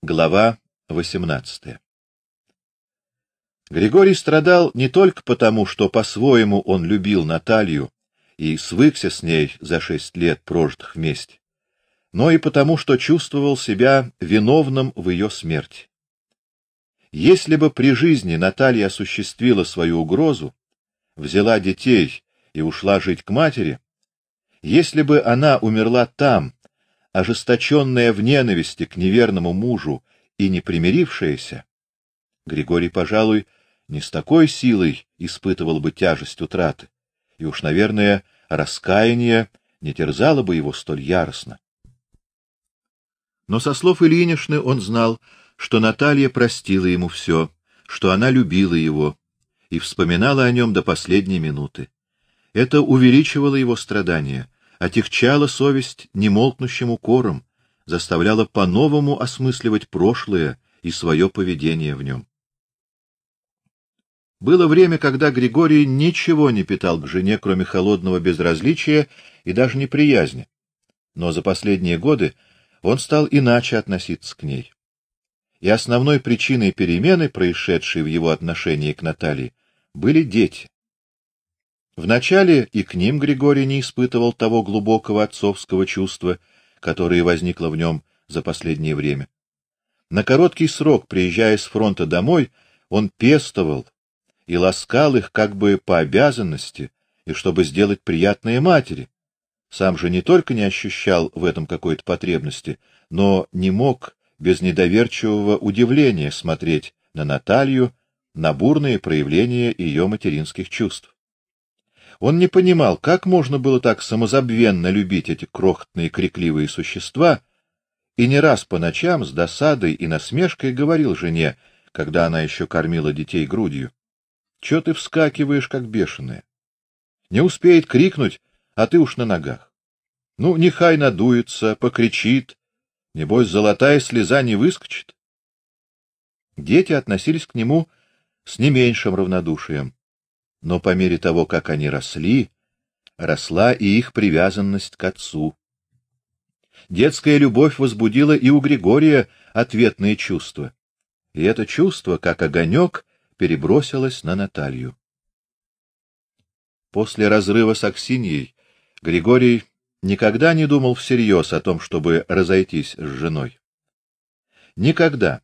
Глава 18. Григорий страдал не только потому, что по-своему он любил Наталью и свыкся с ней за шесть лет прожитых вместе, но и потому, что чувствовал себя виновным в ее смерти. Если бы при жизни Наталья осуществила свою угрозу, взяла детей и ушла жить к матери, если бы она умерла там, ожесточенная в ненависти к неверному мужу и не примирившаяся, Григорий, пожалуй, не с такой силой испытывал бы тяжесть утраты, и уж, наверное, раскаяние не терзало бы его столь яростно. Но со слов Ильинишны он знал, что Наталья простила ему все, что она любила его и вспоминала о нем до последней минуты. Это увеличивало его страдания, отягчало совесть немолкнущим укором, заставляло по-новому осмысливать прошлое и свое поведение в нем. Было время, когда Григорий ничего не питал к жене, кроме холодного безразличия и даже неприязни. Но за последние годы он стал иначе относиться к ней. И основной причиной перемены, происшедшей в его отношении к Наталье, были дети. Вначале и к ним Григорий не испытывал того глубокого отцовского чувства, которое возникло в нем за последнее время. На короткий срок, приезжая с фронта домой, он пестовал и ласкал их как бы по обязанности и чтобы сделать приятное матери. Сам же не только не ощущал в этом какой-то потребности, но не мог без недоверчивого удивления смотреть на Наталью, на бурные проявления ее материнских чувств. Он не понимал, как можно было так самозабвенно любить эти крохотные крикливые существа, и не раз по ночам с досадой и насмешкой говорил жене, когда она еще кормила детей грудью: "Что ты вскакиваешь как бешеная? Не успеет крикнуть, а ты уж на ногах. Ну, нехай надуется, покричит, небось золотая слеза не выскочит". Дети относились к нему с не меньшим равнодушием но по мере того, как они росли, росла и их привязанность к отцу. Детская любовь возбудила и у Григория ответные чувства. И это чувство, как огонек, перебросилось на Наталью. После разрыва с Аксиньей Григорий никогда не думал всерьез о том, чтобы разойтись с женой. Никогда,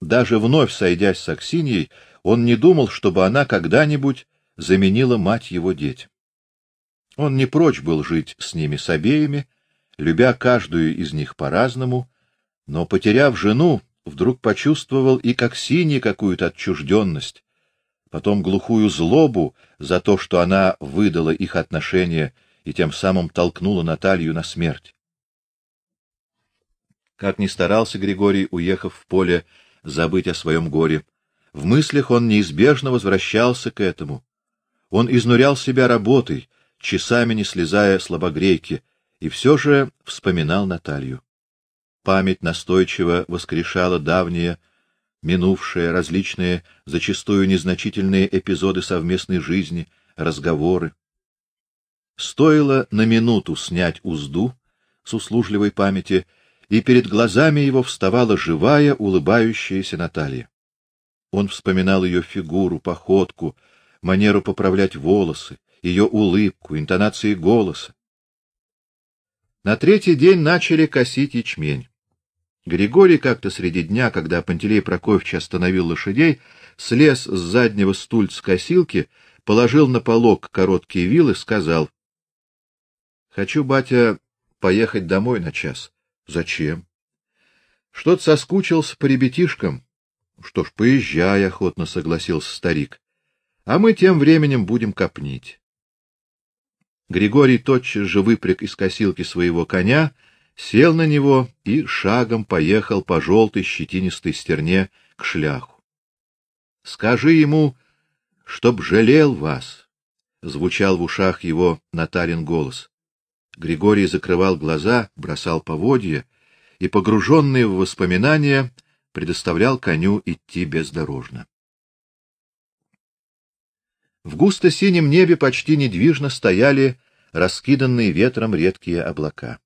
даже вновь сойдясь с Аксиньей, он не думал, чтобы она когда-нибудь заменила мать его детям. Он не прочь был жить с ними с обеими, любя каждую из них по-разному, но потеряв жену, вдруг почувствовал и как синий какую-то отчужденность, потом глухую злобу за то, что она выдала их отношения и тем самым толкнула Наталью на смерть. Как ни старался Григорий, уехав в поле, забыть о своем горе, в мыслях он неизбежно возвращался к этому, он изнурял себя работой, часами не слезая с лобогрейки, и все же вспоминал Наталью. Память настойчиво воскрешала давние, минувшие, различные, зачастую незначительные эпизоды совместной жизни, разговоры. Стоило на минуту снять узду с услужливой памяти, и перед глазами его вставала живая, улыбающаяся Наталья. Он вспоминал ее фигуру, походку, манеру поправлять волосы, ее улыбку, интонации голоса. На третий день начали косить ячмень. Григорий как-то среди дня, когда Пантелей Прокофьевич остановил лошадей, слез с заднего стульца косилки, положил на полог короткие вилы, сказал: "Хочу, батя, поехать домой на час". "Зачем?" "Что-то соскучился по ребятишкам". "Что ж, поезжай", охотно согласился старик а мы тем временем будем копнить. Григорий тотчас же выпряг из косилки своего коня, сел на него и шагом поехал по желтой щетинистой стерне к шляху. Скажи ему, чтоб жалел вас, звучал в ушах его Натарин голос. Григорий закрывал глаза, бросал поводья и, погруженный в воспоминания, предоставлял коню идти бездорожно. В густо-синем небе почти недвижно стояли раскиданные ветром редкие облака.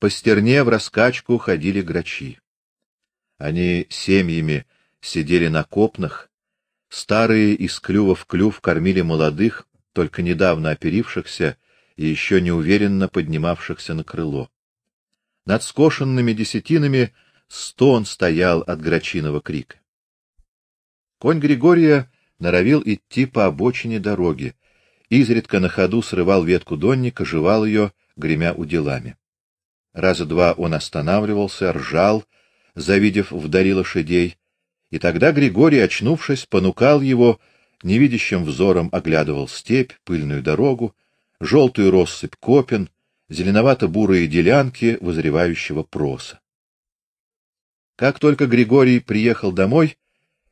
По стерне в раскачку ходили грачи. Они семьями сидели на копнах, старые из клюва в клюв кормили молодых, только недавно оперившихся и еще неуверенно поднимавшихся на крыло. Над скошенными десятинами стон стоял от грачиного крика. Конь Григория норовил идти по обочине дороги, изредка на ходу срывал ветку донника, жевал ее, гремя уделами. Раза два он останавливался, ржал, завидев вдали лошадей, и тогда Григорий, очнувшись, понукал его, невидящим взором оглядывал степь, пыльную дорогу, желтую россыпь копен, зеленовато-бурые делянки возревающего проса. Как только Григорий приехал домой,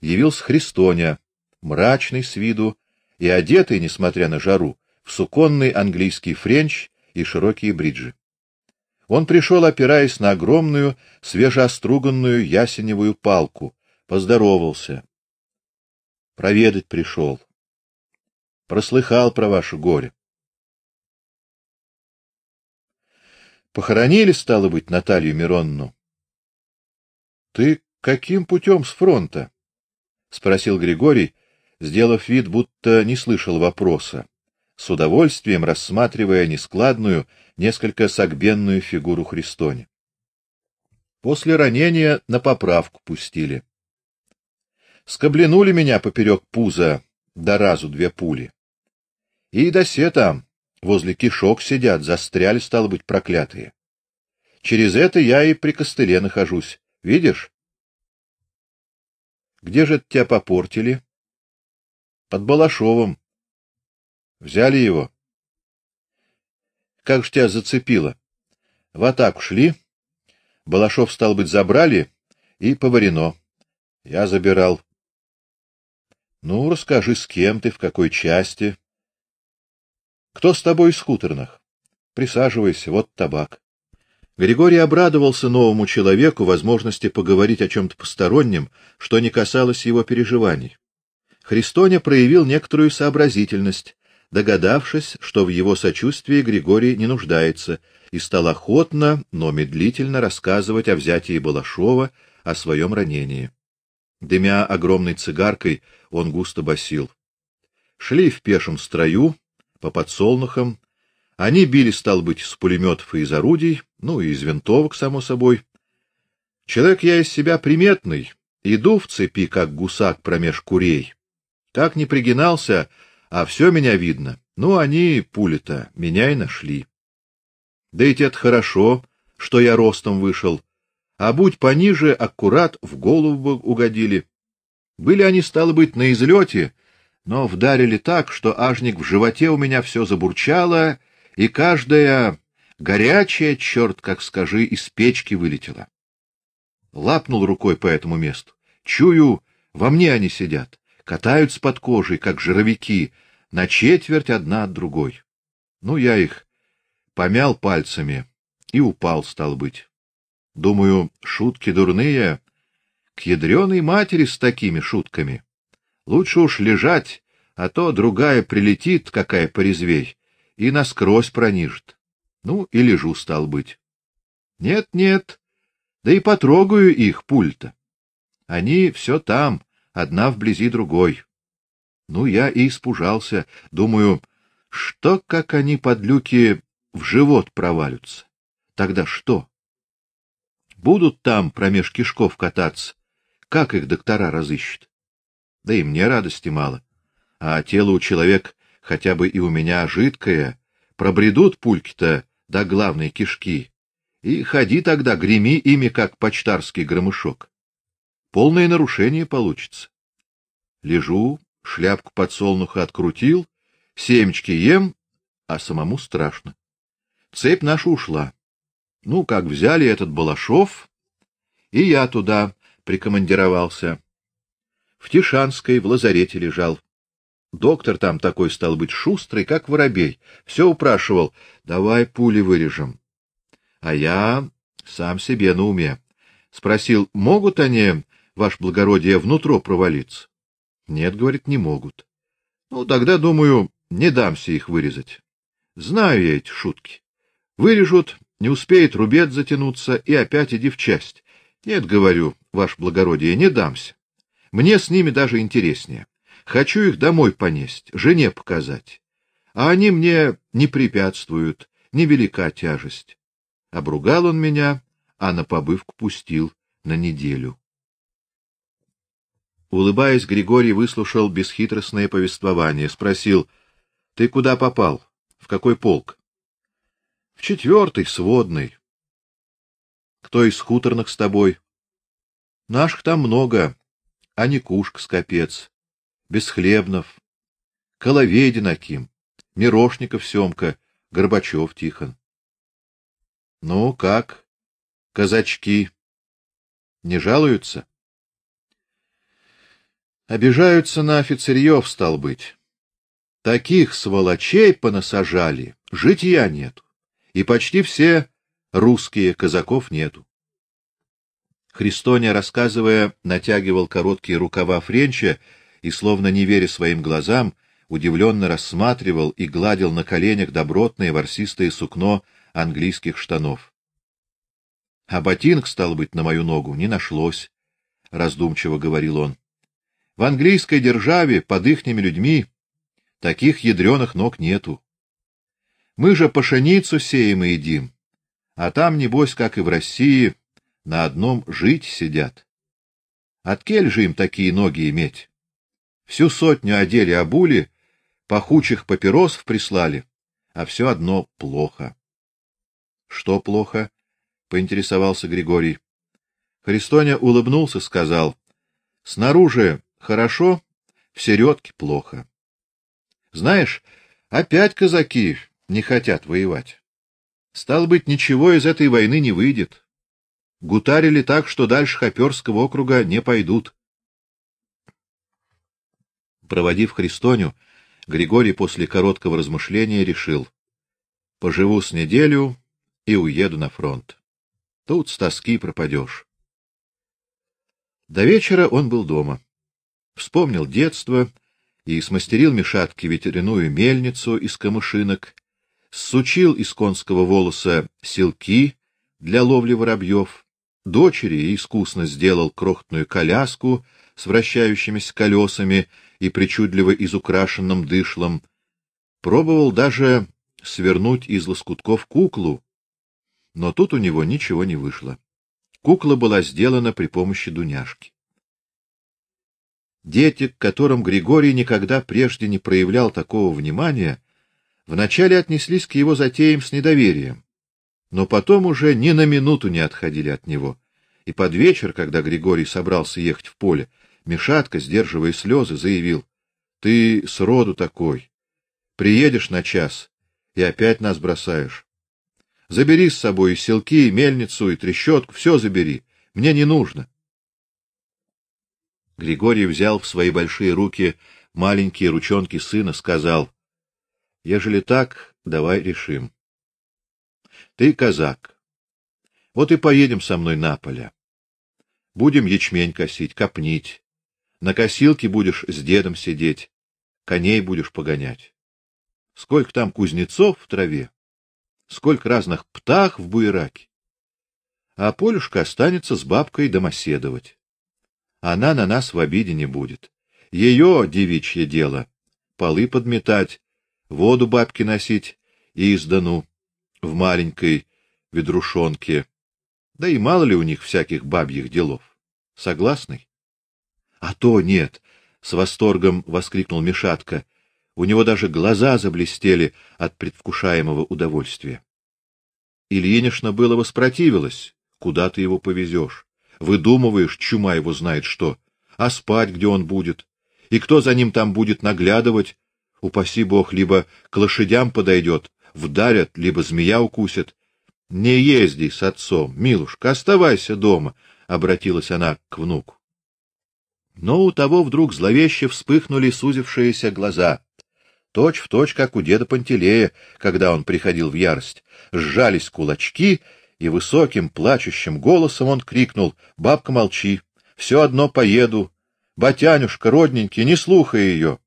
явился Христоня, мрачный с виду и одетый, несмотря на жару, в суконный английский френч и широкие бриджи. Он пришел, опираясь на огромную, свежеоструганную ясеневую палку, поздоровался. Проведать пришел. Прослыхал про ваше горе. Похоронили, стало быть, Наталью Миронну. Ты каким путем с фронта? спросил Григорий, сделав вид, будто не слышал вопроса, с удовольствием рассматривая нескладную, несколько согбенную фигуру Христони. После ранения на поправку пустили. Скобленули меня поперек пуза до разу две пули. И до се там, возле кишок сидят, застряли, стало быть, проклятые. Через это я и при костыле нахожусь. Видишь? Где же тебя попортили? Под Балашовым. Взяли его. Как ж тебя зацепило? В атаку шли. Балашов стал быть забрали и поварено. Я забирал. Ну, расскажи, с кем ты, в какой части? Кто с тобой из хуторных? Присаживайся, вот табак. Григорий обрадовался новому человеку возможности поговорить о чем то постороннем, что не касалось его переживаний. Христоня проявил некоторую сообразительность, догадавшись, что в его сочувствии Григорий не нуждается, и стал охотно, но медлительно рассказывать о взятии Балашова, о своем ранении. Дымя огромной цигаркой, он густо басил. Шли в пешем строю по подсолнухам, они били, стал быть, с пулеметов и из орудий, ну и из винтовок, само собой. Человек я из себя приметный, иду в цепи, как гусак промеж курей. Как не пригинался, а все меня видно. Ну, они, пули-то, меня и нашли. Да ведь это хорошо, что я ростом вышел, а будь пониже, аккурат в голову бы угодили. Были они, стало быть, на излете, но вдарили так, что ажник в животе у меня все забурчало, и каждая горячая, черт, как скажи, из печки вылетела. Лапнул рукой по этому месту. Чую, во мне они сидят, катаются под кожей, как жировики, на четверть одна от другой. Ну, я их помял пальцами и упал, стал быть. Думаю, шутки дурные, к ядреной матери с такими шутками. Лучше уж лежать, а то другая прилетит, какая порезвей, и насквозь пронижит. Ну, и лежу, стал быть. Нет, нет, да и потрогаю их пульта. Они все там, одна вблизи другой. Ну, я и испужался, думаю, что, как они под люки в живот провалятся. Тогда что? Будут там промеж кишков кататься, как их доктора разыщут? Да и мне радости мало. А тело у человека хотя бы и у меня жидкое, пробредут пульки-то до главной кишки, и ходи тогда, греми ими, как почтарский громышок. Полное нарушение получится. Лежу, шляпку подсолнуха открутил, семечки ем, а самому страшно. Цепь наша ушла. Ну, как взяли этот Балашов, и я туда прикомандировался. В Тишанской в лазарете лежал. Доктор там такой стал быть шустрый, как воробей, все упрашивал: "Давай пули вырежем". А я сам себе на уме спросил: "Могут они, ваше благородие, внутрь провалиться?" "Нет", говорит, "не могут". Ну, тогда, думаю, не дамся их вырезать. Знаю я эти шутки. Вырежут, не успеет рубец затянуться, и опять иди в часть. Нет, говорю, ваше благородие, не дамся. Мне с ними даже интереснее. Хочу их домой понести, жене показать. А они мне не препятствуют, невелика тяжесть. Обругал он меня, а на побывку пустил на неделю. Улыбаясь, Григорий выслушал бесхитростное повествование, спросил: "Ты куда попал? В какой полк?" "В четвертый, сводный. Кто из хуторных с тобой?" "Наших там много. А Никушка Скопец, Бесхлебнов, Коловедин Аким, Мирошников Семка, Горбачев Тихон. Ну как, казачки не жалуются? Обижаются на офицерьев, стал быть. Таких сволочей понасажали, житья нету. И почти все русские казаков нету. Христоня, рассказывая, натягивал короткие рукава френча и словно не веря своим глазам, удивленно рассматривал и гладил на коленях добротное ворсистое сукно английских штанов. А ботинок стал быть на мою ногу не нашлось, раздумчиво говорил он. В английской державе под ихними людьми таких ядреных ног нету. Мы же пшеницу сеем и едим, а там небось, как и в России, на одном жить сидят. Откель же им такие ноги иметь? Всю сотню одели обули, пахучих папиросов прислали, а все одно плохо. Что плохо? поинтересовался Григорий. Христоня улыбнулся, сказал: "Снаружи хорошо, в середке плохо. Знаешь, опять казаки не хотят воевать. Стал быть, ничего из этой войны не выйдет. Гутарили так, что дальше Хоперского округа не пойдут. Проводив Христоню, Григорий после короткого размышления решил: поживу с неделю и уеду на фронт. Тут с тоски пропадешь. До вечера он был дома вспомнил детство и смастерил Мишатке ветряную мельницу из камышинок, сучил из конского волоса селки для ловли воробьев, дочери искусно сделал крохотную коляску с вращающимися колесами и причудливо изукрашенным дышлом, пробовал даже свернуть из лоскутков куклу, но тут у него ничего не вышло. Кукла была сделана при помощи Дуняшки. Дети, к которым Григорий никогда прежде не проявлял такого внимания, вначале отнеслись к его затеям с недоверием, но потом уже ни на минуту не отходили от него. И под вечер, когда Григорий собрался ехать в поле, Мишатка, сдерживая слезы, заявил: "Ты с роду такой. Приедешь на час и опять нас бросаешь. Забери с собой и селки, и мельницу, и трещотку, все забери. Мне не нужно. Григорий взял в свои большие руки маленькие ручонки сына, сказал: "Ежели так, давай решим. Ты казак. Вот и поедем со мной на поле. Будем ячмень косить, копнить. На косилке будешь с дедом сидеть, коней будешь погонять. Сколько там кузнецов в траве, сколько разных птах в буераке. А Полюшка останется с бабкой домоседовать она на нас в обиде не будет. Ее девичье дело полы подметать, воду бабке носить и издану в маленькой ведрушонке. Да и мало ли у них всяких бабьих делов. Согласны? А то нет, с восторгом воскликнул Мишатка. У него даже глаза заблестели от предвкушаемого удовольствия. Ильинишна было воспротивилась. Куда ты его повезешь? Выдумываешь, чума его знает что. А спать где он будет? И кто за ним там будет наглядывать? Упаси бог, либо к лошадям подойдет, вдарят, либо змея укусит. Не езди с отцом, милушка, оставайся дома, обратилась она к внуку. Но у того вдруг зловеще вспыхнули сузившиеся глаза. Точь в точь, как у деда Пантелея, когда он приходил в ярость. Сжались кулачки, и высоким плачущим голосом он крикнул: "Бабка, молчи, все одно поеду. Батянюшка, родненький, не слухай ее!»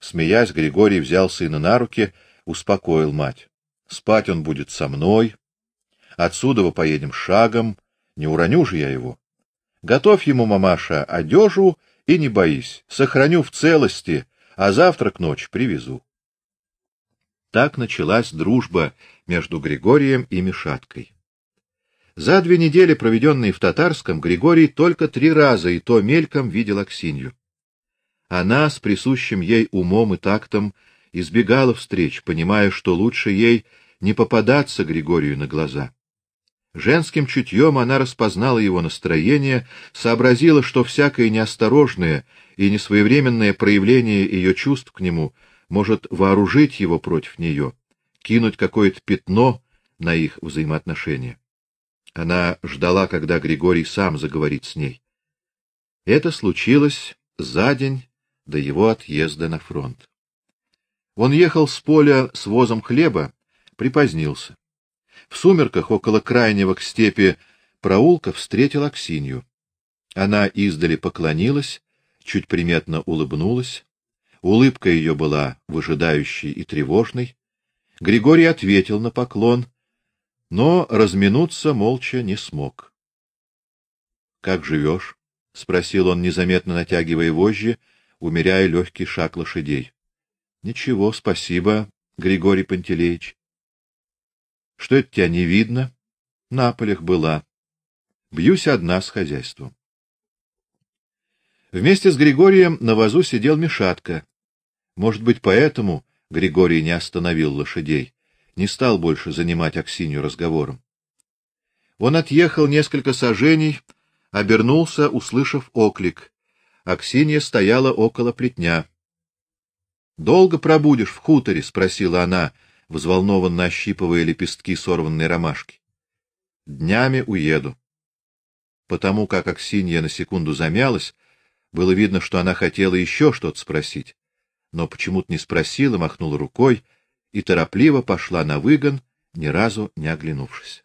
Смеясь, Григорий взял сына на руки, успокоил мать. Спать он будет со мной. Отсюда мы поедем шагом, не уроню же я его. Готовь ему, мамаша, одежу и не боись, сохраню в целости, а завтра к ночи привезу. Так началась дружба между Григорием и Мишаткой. За две недели, проведенные в Татарском, Григорий только три раза и то мельком видел Аксинью. Она с присущим ей умом и тактом избегала встреч, понимая, что лучше ей не попадаться Григорию на глаза. Женским чутьем она распознала его настроение, сообразила, что всякое неосторожное и несвоевременное проявление ее чувств к нему может вооружить его против нее, кинуть какое-то пятно на их взаимоотношения. Она ждала, когда Григорий сам заговорит с ней. Это случилось за день до его отъезда на фронт. Он ехал с поля с возом хлеба, припозднился. В сумерках около крайнего к степи проулка встретил Аксинью. Она издали поклонилась, чуть приметно улыбнулась. Улыбка ее была выжидающей и тревожной. Григорий ответил на поклон, но разминуться молча не смог. Как живешь? — спросил он, незаметно натягивая вожжи, умеряя легкий шаг лошадей. — Ничего, спасибо, Григорий Пантелеич. — Что это тебя не видно? — На полях была. Бьюсь одна с хозяйством. Вместе с Григорием на вазу сидел Мишатка. Может быть, поэтому Григорий не остановил лошадей не стал больше занимать Аксинью разговором. Он отъехал несколько саженей, обернулся, услышав оклик. Аксинья стояла около плетня. Долго пробудешь в хуторе, спросила она, взволнованно ощипывая лепестки сорванной ромашки. Днями уеду. Потому как Аксинья на секунду замялась, было видно, что она хотела еще что-то спросить, но почему-то не спросила, махнула рукой и торопливо пошла на выгон, ни разу не оглянувшись.